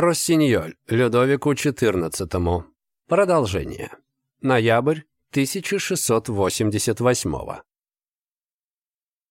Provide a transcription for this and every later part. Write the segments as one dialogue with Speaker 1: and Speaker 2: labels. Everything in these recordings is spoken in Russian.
Speaker 1: Россиньоль, Людовику XIV. Продолжение. Ноябрь 1688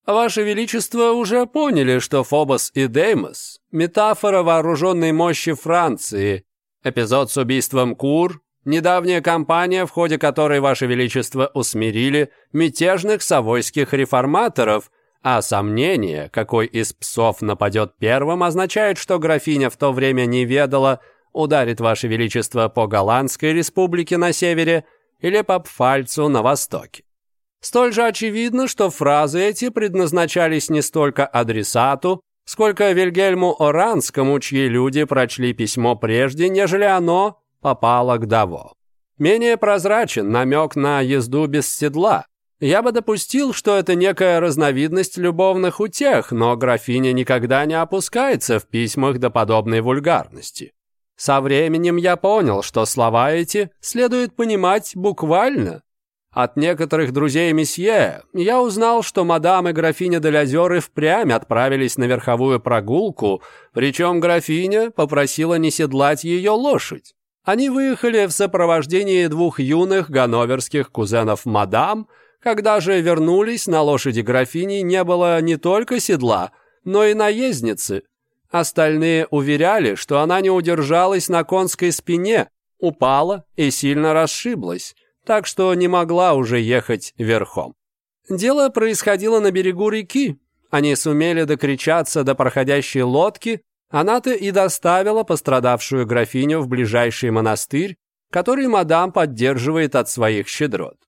Speaker 1: Ваше Величество уже поняли, что Фобос и Деймос – метафора вооруженной мощи Франции. Эпизод с убийством Кур – недавняя кампания, в ходе которой Ваше Величество усмирили мятежных совойских реформаторов, а сомнение, какой из псов нападет первым, означает, что графиня в то время не ведала, ударит Ваше Величество по Голландской республике на севере или по Пфальцу на востоке. Столь же очевидно, что фразы эти предназначались не столько адресату, сколько Вильгельму Оранскому, чьи люди прочли письмо прежде, нежели оно попало к Даво. Менее прозрачен намек на езду без седла, я бы допустил, что это некая разновидность любовных утех, но графиня никогда не опускается в письмах до подобной вульгарности. Со временем я понял, что слова эти следует понимать буквально. От некоторых друзей месье я узнал, что мадам и графиня Делязеры впрямь отправились на верховую прогулку, причем графиня попросила не седлать ее лошадь. Они выехали в сопровождении двух юных ганноверских кузенов мадам – когда же вернулись, на лошади графини не было не только седла, но и наездницы. Остальные уверяли, что она не удержалась на конской спине, упала и сильно расшиблась, так что не могла уже ехать верхом. Дело происходило на берегу реки. Они сумели докричаться до проходящей лодки, она-то и доставила пострадавшую графиню в ближайший монастырь, который мадам поддерживает от своих щедрот.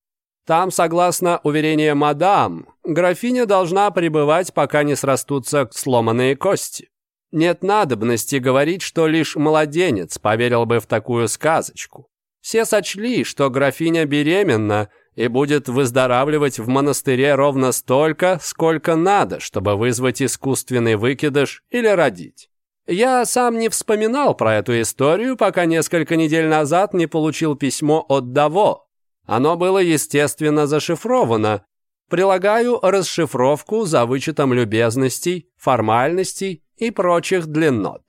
Speaker 1: Там, согласно уверениям мадам, графиня должна пребывать, пока не срастутся сломанные кости. Нет надобности говорить, что лишь младенец поверил бы в такую сказочку. Все сочли, что графиня беременна и будет выздоравливать в монастыре ровно столько, сколько надо, чтобы вызвать искусственный выкидыш или родить. Я сам не вспоминал про эту историю, пока несколько недель назад не получил письмо от Даво, оно было, естественно, зашифровано. Прилагаю расшифровку за вычетом любезностей, формальностей и прочих длиннот.